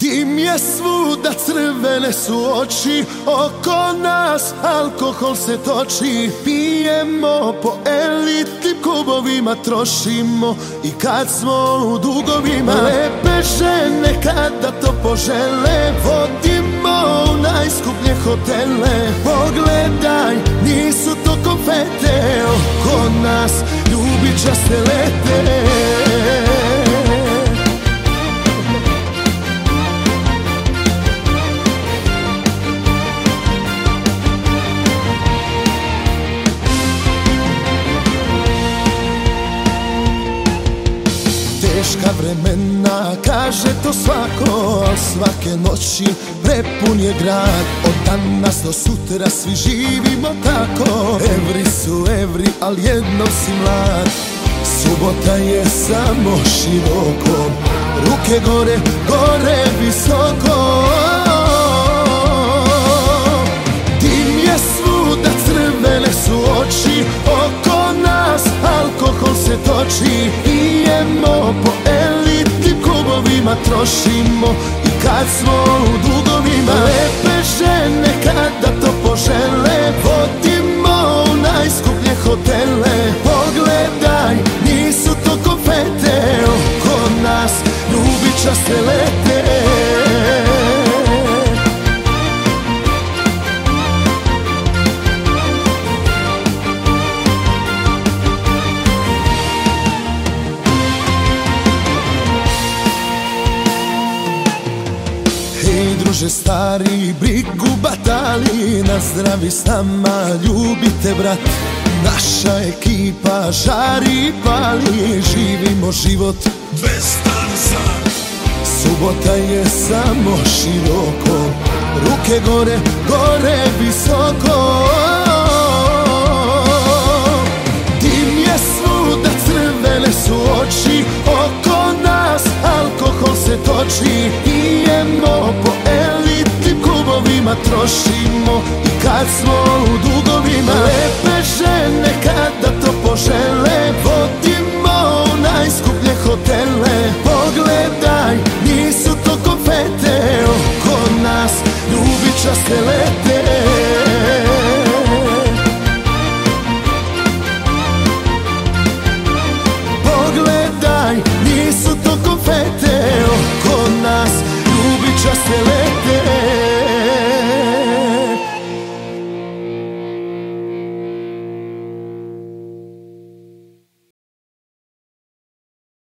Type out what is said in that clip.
Dim je svuda, crvene su oči Oko nas alkohol se toči. Pijemo po elitnim kubovima Trošimo i kad smo u dugovima. Lepe žene kada to požele Vodimo u najskuplje hotele. Pogledaj, nisu to konfete Oko nas ljubičaste lete Teška vremena, kaže to svako Al svake noći prepun je grad. Od danas do sutra svi živimo tako. Evri su evri, al jednom si mlad. Subota je samo široko Ruke gore, gore visoko. Dim je svuda, crvene su oči Oko nas alkohol se toči klubovima Trošimo i kad smo u dugovima. Lepe žene kada to požele Vodimo u najskuplje hotele. Pogledaj, nisu to konfete Oko nas ljubičaste lete druže stari, brigu batali Na zdravi s nama, ljubite brat. Naša ekipa žari i pali Živimo život. Bez stansa Subota je samo široko Ruke gore, gore visoko toči Pijemo po elitnim klubovima Trošimo. I kad smo u dugovima Lepe žene kada to požele